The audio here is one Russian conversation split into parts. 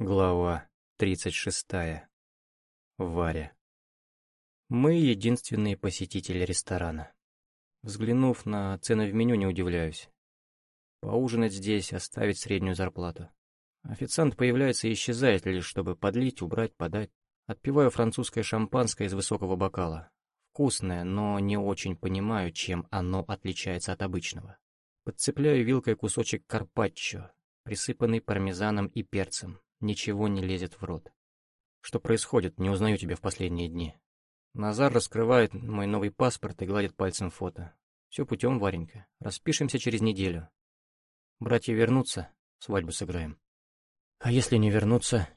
Глава 36. Варя. Мы единственные посетители ресторана. Взглянув на цены в меню, не удивляюсь. Поужинать здесь, оставить среднюю зарплату. Официант появляется и исчезает лишь, чтобы подлить, убрать, подать. Отпиваю французское шампанское из высокого бокала. Вкусное, но не очень понимаю, чем оно отличается от обычного. Подцепляю вилкой кусочек карпаччо, присыпанный пармезаном и перцем. Ничего не лезет в рот. Что происходит, не узнаю тебя в последние дни. Назар раскрывает мой новый паспорт и гладит пальцем фото. Все путем, Варенька. Распишемся через неделю. Братья вернутся, свадьбу сыграем. А если не вернутся?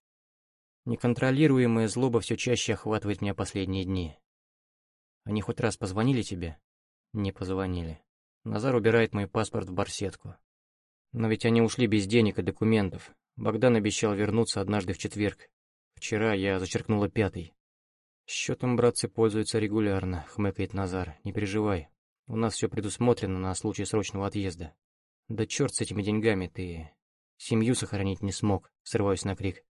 Неконтролируемая злоба все чаще охватывает меня последние дни. Они хоть раз позвонили тебе? Не позвонили. Назар убирает мой паспорт в барсетку. Но ведь они ушли без денег и документов. Богдан обещал вернуться однажды в четверг. Вчера я зачеркнула пятый. Счетом братцы пользуются регулярно, хмыкает Назар. Не переживай. У нас все предусмотрено на случай срочного отъезда. Да черт с этими деньгами, ты семью сохранить не смог, срываюсь на крик.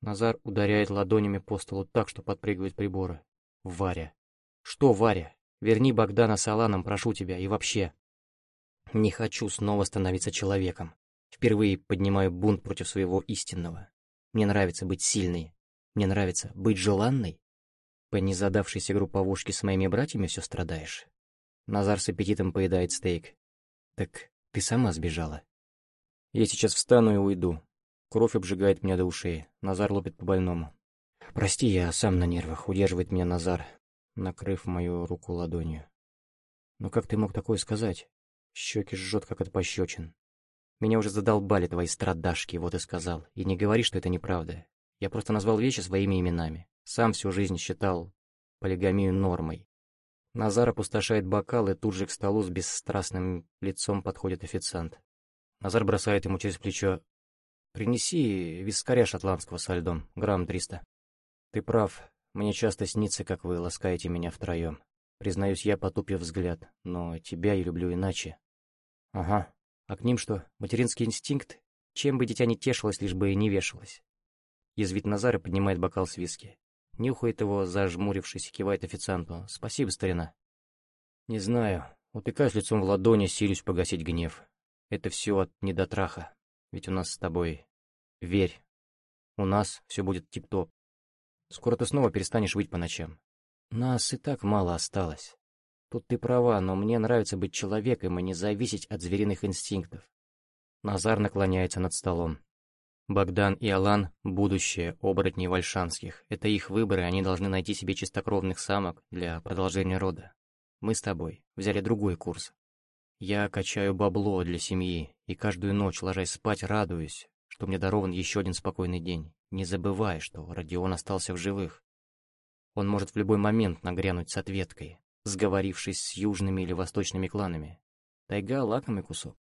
Назар ударяет ладонями по столу так, что подпрыгивают приборы. Варя. Что, Варя? Верни Богдана с Аланом, прошу тебя, и вообще. Не хочу снова становиться человеком. Впервые поднимаю бунт против своего истинного. Мне нравится быть сильной. Мне нравится быть желанной. По незадавшейся групповушке с моими братьями все страдаешь. Назар с аппетитом поедает стейк. Так ты сама сбежала. Я сейчас встану и уйду. Кровь обжигает меня до ушей. Назар лупит по больному. Прости, я сам на нервах. Удерживает меня Назар, накрыв мою руку ладонью. Но как ты мог такое сказать? Щеки жжет, как от пощечин. Меня уже задолбали твои страдашки, вот и сказал. И не говори, что это неправда. Я просто назвал вещи своими именами. Сам всю жизнь считал полигамию нормой. Назар опустошает бокал, и тут же к столу с бесстрастным лицом подходит официант. Назар бросает ему через плечо. «Принеси вискаря шотландского со льдом, грамм триста». «Ты прав. Мне часто снится, как вы ласкаете меня втроем. Признаюсь я, потупив взгляд, но тебя я люблю иначе». «Ага, а к ним что, материнский инстинкт? Чем бы дитя не тешилось, лишь бы и не вешалось. Язвит Назар и поднимает бокал с виски. Нюхает его, зажмурившись, кивает официанту. «Спасибо, старина». «Не знаю. Утыкаюсь лицом в ладони, силюсь погасить гнев. Это все от недотраха. Ведь у нас с тобой... Верь. У нас все будет тип-топ. Скоро ты снова перестанешь выть по ночам. Нас и так мало осталось. Тут ты права, но мне нравится быть человеком и не зависеть от звериных инстинктов. Назар наклоняется над столом. Богдан и Алан — будущее оборотней вальшанских. Это их выборы, они должны найти себе чистокровных самок для продолжения рода. Мы с тобой взяли другой курс. Я качаю бабло для семьи, и каждую ночь, ложась спать, радуюсь, что мне дарован еще один спокойный день, не забывая, что Родион остался в живых. Он может в любой момент нагрянуть с ответкой, сговорившись с южными или восточными кланами. Тайга — лакомый кусок.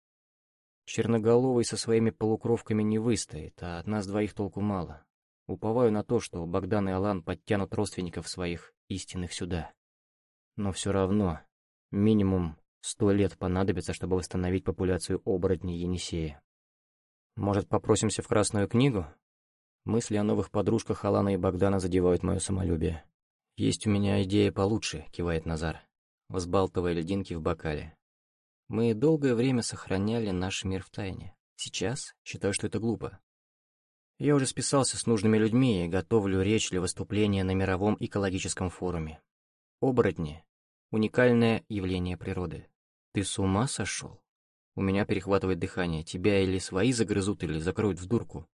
Черноголовый со своими полукровками не выстоит, а от нас двоих толку мало. Уповаю на то, что Богдан и Алан подтянут родственников своих истинных сюда. Но все равно, минимум сто лет понадобится, чтобы восстановить популяцию оборотней Енисея. Может, попросимся в Красную книгу? Мысли о новых подружках Алана и Богдана задевают мое самолюбие. «Есть у меня идея получше», — кивает Назар, взбалтывая льдинки в бокале. «Мы долгое время сохраняли наш мир в тайне. Сейчас считаю, что это глупо. Я уже списался с нужными людьми и готовлю речь для выступления на мировом экологическом форуме. Оборотни — уникальное явление природы. Ты с ума сошел? У меня перехватывает дыхание. Тебя или свои загрызут, или закроют в дурку.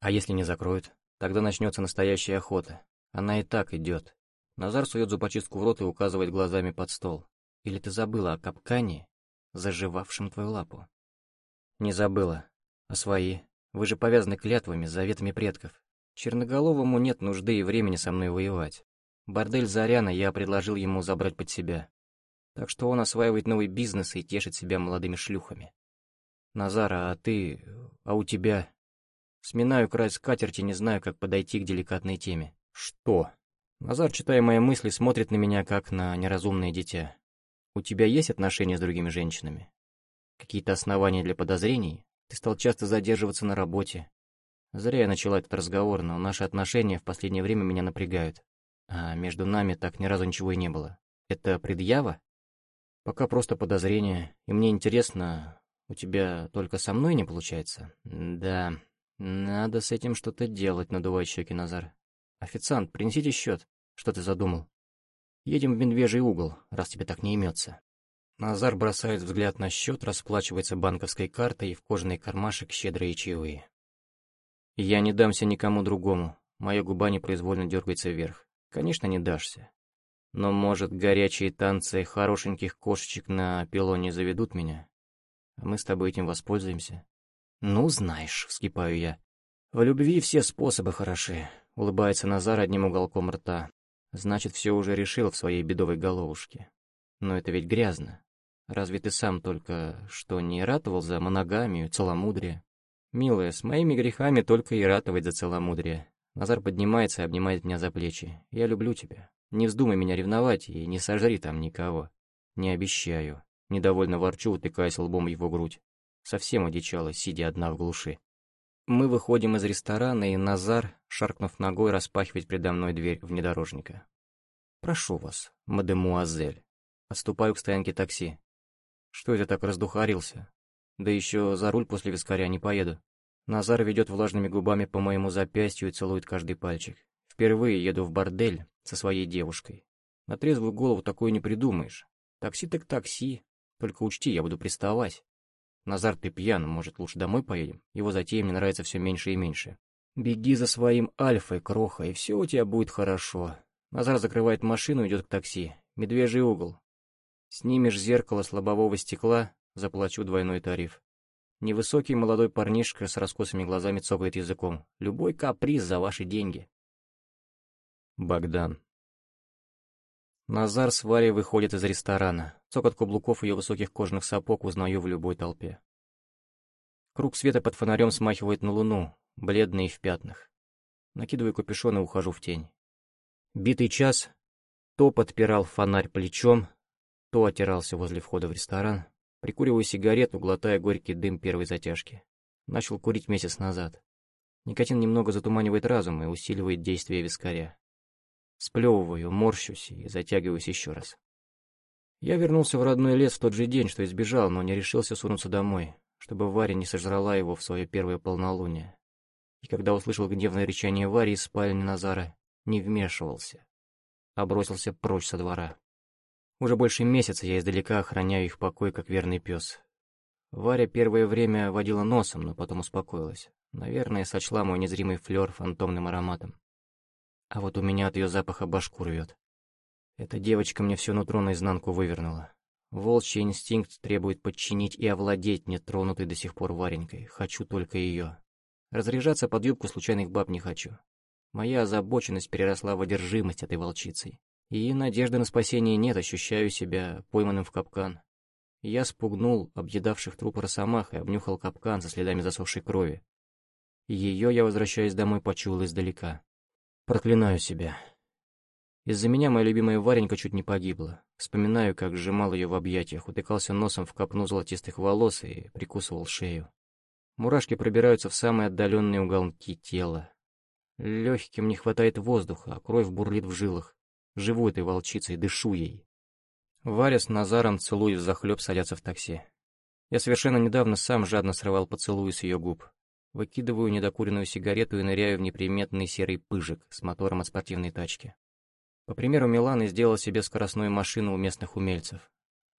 А если не закроют? Тогда начнется настоящая охота. Она и так идет. Назар сует зубочистку в рот и указывает глазами под стол. «Или ты забыла о капкане, заживавшем твою лапу?» «Не забыла. А свои? Вы же повязаны клятвами, заветами предков. Черноголовому нет нужды и времени со мной воевать. Бордель Заряна я предложил ему забрать под себя. Так что он осваивает новый бизнес и тешит себя молодыми шлюхами. Назара, а ты... а у тебя...» Сминаю край скатерти, не знаю, как подойти к деликатной теме. «Что?» Назар, читая мои мысли, смотрит на меня, как на неразумное дитя. «У тебя есть отношения с другими женщинами? Какие-то основания для подозрений? Ты стал часто задерживаться на работе. Зря я начала этот разговор, но наши отношения в последнее время меня напрягают. А между нами так ни разу ничего и не было. Это предъява? Пока просто подозрение, и мне интересно, у тебя только со мной не получается? Да, надо с этим что-то делать, надувая щеки Назар. Официант, принесите счет. Что ты задумал? Едем в медвежий угол, раз тебе так не имется. Назар бросает взгляд на счет, расплачивается банковской картой и в кожаный кармашек щедрые чаевые. Я не дамся никому другому. Моя губа непроизвольно дергается вверх. Конечно, не дашься. Но, может, горячие танцы хорошеньких кошечек на пилоне заведут меня? А мы с тобой этим воспользуемся? Ну, знаешь, вскипаю я. В любви все способы хороши. Улыбается Назар одним уголком рта. Значит, все уже решил в своей бедовой головушке. Но это ведь грязно. Разве ты сам только что не ратовал за моногамию, целомудрие? «Милая, с моими грехами только и ратовать за целомудрие». Назар поднимается и обнимает меня за плечи. «Я люблю тебя. Не вздумай меня ревновать и не сожри там никого. Не обещаю». Недовольно ворчу, утыкаясь лбом в его грудь. Совсем одичала, сидя одна в глуши. Мы выходим из ресторана, и Назар, шаркнув ногой, распахивает предо мной дверь внедорожника. «Прошу вас, мадемуазель». Отступаю к стоянке такси. Что это так раздухарился? Да еще за руль после вискаря не поеду. Назар ведет влажными губами по моему запястью и целует каждый пальчик. Впервые еду в бордель со своей девушкой. На трезвую голову такое не придумаешь. Такси так такси. Только учти, я буду приставать. Назар, ты пьян, может, лучше домой поедем? Его затея мне нравится все меньше и меньше. Беги за своим Альфой, Кроха, и все у тебя будет хорошо. Назар закрывает машину и идет к такси. Медвежий угол. Снимешь зеркало с лобового стекла, Заплачу двойной тариф. Невысокий молодой парнишка с раскосыми глазами цокает языком. Любой каприз за ваши деньги. Богдан. Назар с Варей выходит из ресторана. Цокот каблуков ее высоких кожаных сапог узнаю в любой толпе. Круг света под фонарем смахивает на луну, бледный в пятнах. Накидываю капюшон и ухожу в тень. Битый час то подпирал фонарь плечом, то отирался возле входа в ресторан, Прикуриваю сигарету, глотая горький дым первой затяжки. Начал курить месяц назад. Никотин немного затуманивает разум и усиливает действие вискаря. Сплевываю, морщусь и затягиваюсь еще раз. Я вернулся в родной лес в тот же день, что избежал, но не решился сунуться домой, чтобы Варя не сожрала его в свое первое полнолуние. И когда услышал гневное речание Вари из спальни Назара, не вмешивался, а бросился прочь со двора. Уже больше месяца я издалека охраняю их покой, как верный пес. Варя первое время водила носом, но потом успокоилась. Наверное, сочла мой незримый флёр фантомным ароматом. А вот у меня от ее запаха башку рвет. Эта девочка мне все нутро наизнанку вывернула. Волчий инстинкт требует подчинить и овладеть нетронутой до сих пор Варенькой. Хочу только ее. Разряжаться под юбку случайных баб не хочу. Моя озабоченность переросла в одержимость этой волчицей. И надежды на спасение нет, ощущаю себя пойманным в капкан. Я спугнул объедавших труп росомах и обнюхал капкан со следами засохшей крови. Ее я, возвращаясь домой, почуял издалека. Проклинаю себя. Из-за меня моя любимая Варенька чуть не погибла. Вспоминаю, как сжимал ее в объятиях, утыкался носом в копну золотистых волос и прикусывал шею. Мурашки пробираются в самые отдаленные уголки тела. Легким не хватает воздуха, а кровь бурлит в жилах. Живу этой волчицей, дышу ей. Варя с Назаром, целуя захлеб, садятся в такси. Я совершенно недавно сам жадно срывал поцелуи с ее губ. Выкидываю недокуренную сигарету и ныряю в неприметный серый пыжик с мотором от спортивной тачки. По примеру Миланы сделал себе скоростную машину у местных умельцев.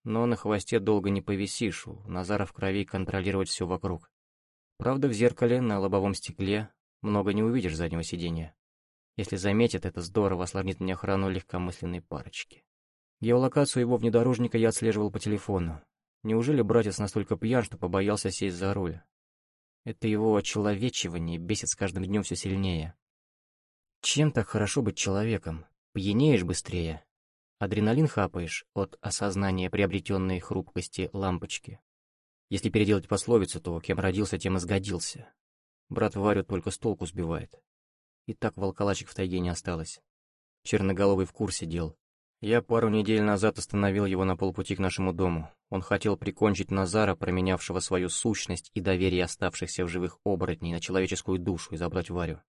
Но на хвосте долго не повисишь, у Назара в крови контролировать все вокруг. Правда, в зеркале на лобовом стекле много не увидишь заднего сиденья. Если заметит, это здорово осложнит мне охрану легкомысленной парочки. Геолокацию его внедорожника я отслеживал по телефону. Неужели братец настолько пьян, что побоялся сесть за руль? Это его очеловечивание бесит с каждым днем все сильнее. Чем так хорошо быть человеком? Пьянеешь быстрее. Адреналин хапаешь от осознания приобретенной хрупкости лампочки. Если переделать пословицу, то кем родился, тем и сгодился. Брат Варю только с толку сбивает. И так волколачек в тайге не осталось. Черноголовый в курсе дел. Я пару недель назад остановил его на полпути к нашему дому. Он хотел прикончить Назара, променявшего свою сущность и доверие оставшихся в живых оборотней на человеческую душу и забрать Варю.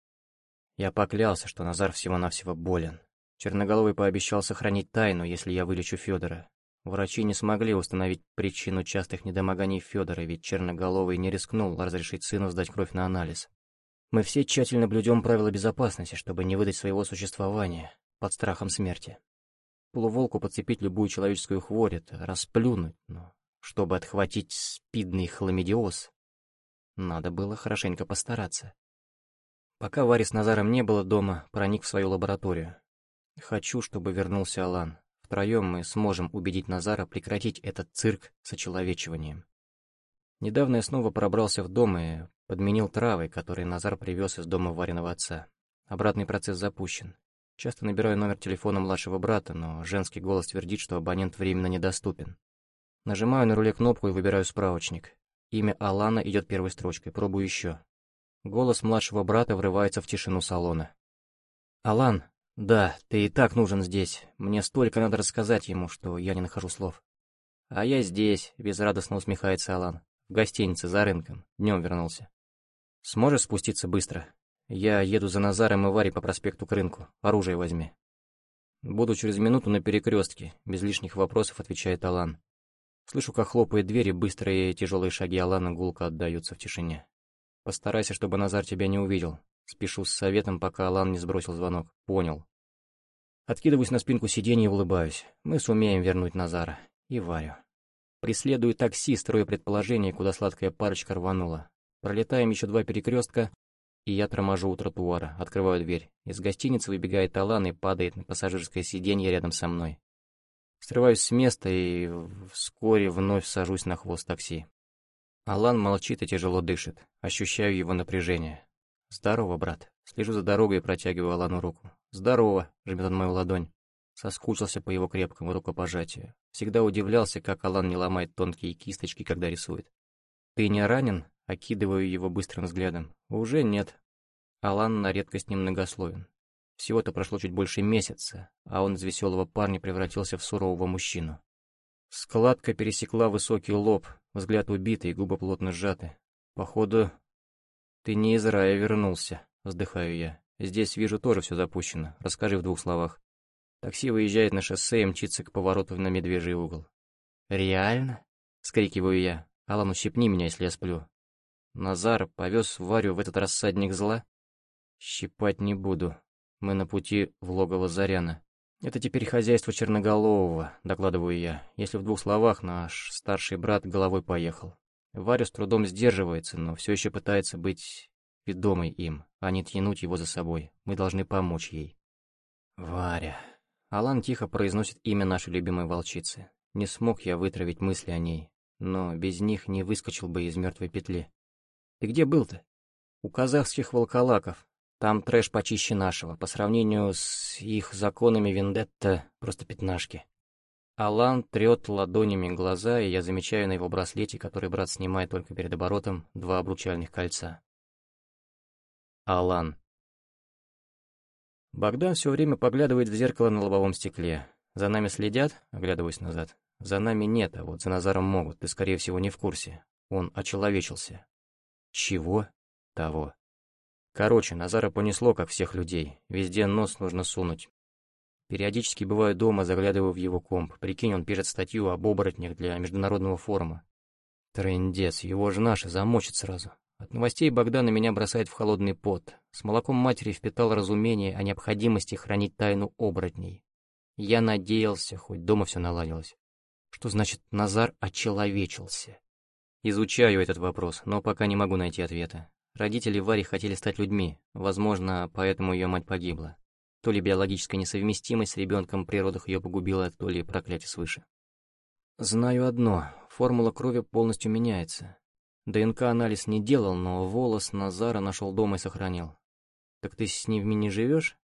Я поклялся, что Назар всего-навсего болен. Черноголовый пообещал сохранить тайну, если я вылечу Федора. Врачи не смогли установить причину частых недомоганий Федора, ведь Черноголовый не рискнул разрешить сыну сдать кровь на анализ. Мы все тщательно блюдем правила безопасности, чтобы не выдать своего существования под страхом смерти. Полуволку подцепить любую человеческую хворь — это расплюнуть, но чтобы отхватить спидный хламидиоз, надо было хорошенько постараться. Пока Вари с Назаром не было дома, проник в свою лабораторию. Хочу, чтобы вернулся Алан. Втроем мы сможем убедить Назара прекратить этот цирк с очеловечиванием. Недавно я снова пробрался в дом и подменил травы, которые Назар привез из дома Вариного отца. Обратный процесс запущен. Часто набираю номер телефона младшего брата, но женский голос твердит, что абонент временно недоступен. Нажимаю на руле кнопку и выбираю справочник. Имя Алана идет первой строчкой, пробую еще. Голос младшего брата врывается в тишину салона. «Алан, «Да, ты и так нужен здесь. Мне столько надо рассказать ему, что я не нахожу слов». «А я здесь», — безрадостно усмехается Алан. «В гостинице, за рынком. Днем вернулся». «Сможешь спуститься быстро? Я еду за Назаром и Варей по проспекту к рынку. Оружие возьми». «Буду через минуту на перекрестке», — без лишних вопросов отвечает Алан. Слышу, как хлопает дверь, и быстрые и тяжелые шаги Алана гулко отдаются в тишине. «Постарайся, чтобы Назар тебя не увидел. Спешу с советом, пока Алан не сбросил звонок. Понял. Откидываюсь на спинку сиденья и улыбаюсь. Мы сумеем вернуть Назара. И Варю. Преследую такси, строю предположение, куда сладкая парочка рванула. Пролетаем еще два перекрестка, и я торможу у тротуара, открываю дверь. Из гостиницы выбегает Алан и падает на пассажирское сиденье рядом со мной. Срываюсь с места и вскоре вновь сажусь на хвост такси. Алан молчит и тяжело дышит. Ощущаю его напряжение. «Здорово, брат». Слежу за дорогой и протягиваю Алану руку. «Здорово», — жмет он мою ладонь. Соскучился по его крепкому рукопожатию. Всегда удивлялся, как Алан не ломает тонкие кисточки, когда рисует. «Ты не ранен?» — окидываю его быстрым взглядом. «Уже нет». Алан на редкость немногословен. Всего-то прошло чуть больше месяца, а он из веселого парня превратился в сурового мужчину. Складка пересекла высокий лоб, взгляд убитый, губы плотно сжаты. Походу, «Ты не из рая вернулся», — вздыхаю я. «Здесь, вижу, тоже все запущено. Расскажи в двух словах». Такси выезжает на шоссе и мчится к повороту на медвежий угол. «Реально?» — скрикиваю я. «Алан, ущипни меня, если я сплю». Назар повез Варю в этот рассадник зла? Щипать не буду. Мы на пути в логово Заряна. Это теперь хозяйство Черноголового, докладываю я. Если в двух словах, наш старший брат головой поехал. Варя с трудом сдерживается, но все еще пытается быть ведомой им, а не тянуть его за собой. Мы должны помочь ей. Варя. Алан тихо произносит имя нашей любимой волчицы. Не смог я вытравить мысли о ней, но без них не выскочил бы из мертвой петли. Ты где был-то? У казахских волколаков. Там трэш почище нашего. По сравнению с их законами вендетта просто пятнашки. Алан трет ладонями глаза, и я замечаю на его браслете, который брат снимает только перед оборотом, два обручальных кольца. Алан. Богдан все время поглядывает в зеркало на лобовом стекле. За нами следят, оглядываясь назад. За нами нет, а вот за Назаром могут, ты, скорее всего, не в курсе. Он очеловечился. Чего? Того. Короче, Назара понесло, как всех людей. Везде нос нужно сунуть. Периодически бываю дома, заглядываю в его комп. Прикинь, он пишет статью об оборотнях для международного форума. Трындец, его же наши замочит сразу. От новостей Богдана меня бросает в холодный пот. С молоком матери впитал разумение о необходимости хранить тайну оборотней. Я надеялся, хоть дома все наладилось. Что значит Назар очеловечился? Изучаю этот вопрос, но пока не могу найти ответа. Родители Вари хотели стать людьми, возможно, поэтому ее мать погибла. То ли биологическая несовместимость с ребенком при родах ее погубила, то ли проклятие свыше. Знаю одно, формула крови полностью меняется. ДНК-анализ не делал, но волос Назара нашел дома и сохранил. Так ты с ними не живешь?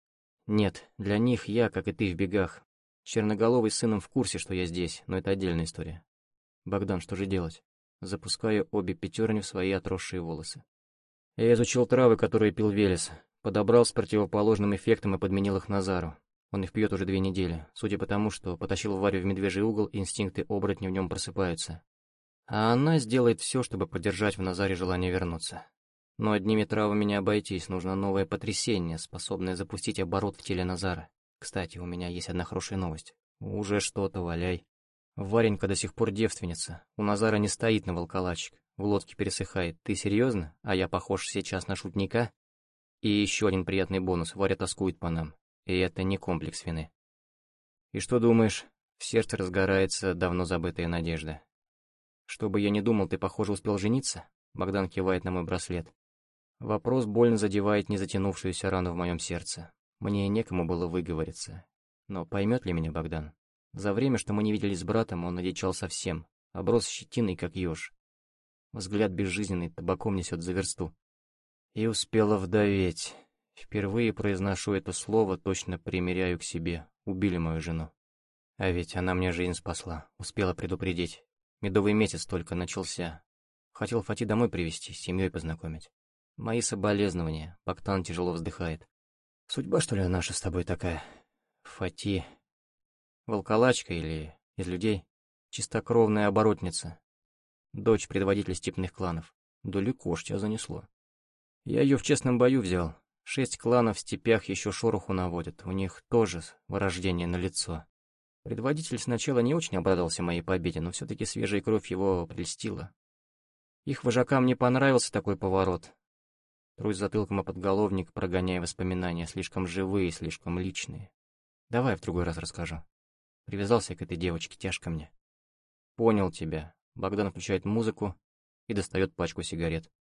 Нет, для них я, как и ты, в бегах. Черноголовый с сыном в курсе, что я здесь, но это отдельная история. Богдан, что же делать? Запускаю обе пятерни в свои отросшие волосы. Я изучил травы, которые пил Велес. Подобрал с противоположным эффектом и подменил их Назару. Он их пьет уже две недели, судя по тому, что потащил Варю в медвежий угол, инстинкты оборотня в нем просыпаются. А она сделает все, чтобы поддержать в Назаре желание вернуться. Но одними травами не обойтись, нужно новое потрясение, способное запустить оборот в теле Назара. Кстати, у меня есть одна хорошая новость. Уже что-то, валяй. Варенька до сих пор девственница. У Назара не стоит на волколачик. В лодке пересыхает. Ты серьезно? А я похож сейчас на шутника? И еще один приятный бонус. Варя тоскует по нам. И это не комплекс вины. И что думаешь? В сердце разгорается давно забытая надежда. Чтобы я не думал, ты, похоже, успел жениться? Богдан кивает на мой браслет. Вопрос больно задевает незатянувшуюся рану в моем сердце. Мне некому было выговориться. Но поймет ли меня Богдан? За время, что мы не виделись с братом, он одичал совсем, оброс щетиной, как еж. Взгляд безжизненный, табаком несет за версту. И успела вдоветь. Впервые произношу это слово, точно примеряю к себе. Убили мою жену. А ведь она мне жизнь спасла, успела предупредить. Медовый месяц только начался. Хотел Фати домой привезти, с семьей познакомить. Мои соболезнования. Бактан тяжело вздыхает. Судьба, что ли, наша с тобой такая? Фати. Волколачка или из людей? Чистокровная оборотница. Дочь предводителя степных кланов. Далеко ж тебя занесло. Я ее в честном бою взял. Шесть кланов в степях еще шороху наводят. У них тоже вырождение на лицо. Предводитель сначала не очень обрадовался моей победе, но все-таки свежая кровь его прельстила. Их вожакам не понравился такой поворот, Трусь затылком о подголовник, прогоняя воспоминания, слишком живые, слишком личные. Давай в другой раз расскажу. Привязался к этой девочке, тяжко мне. Понял тебя. Богдан включает музыку и достает пачку сигарет.